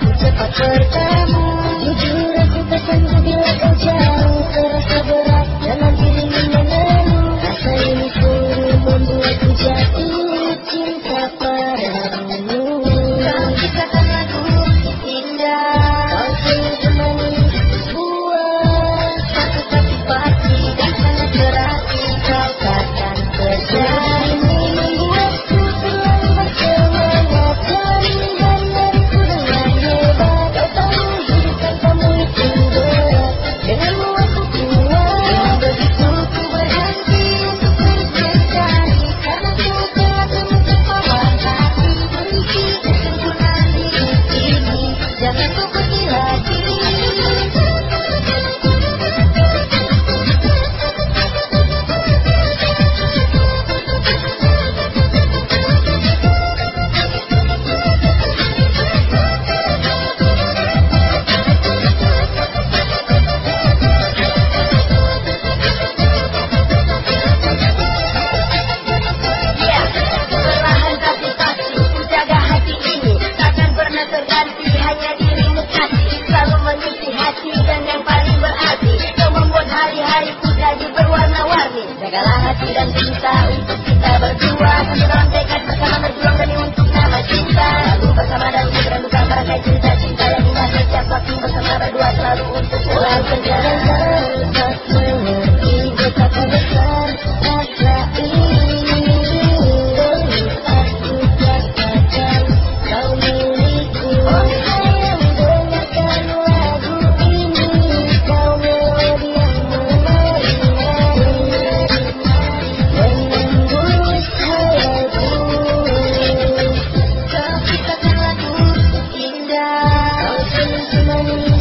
Take a turn Jagalah hati dan cinta untuk kita berdua. Satu dalam tekad bersama berjuang demi untuk nama cinta. Lalu bersama dan untuk bukan merangkai cerita Thank you.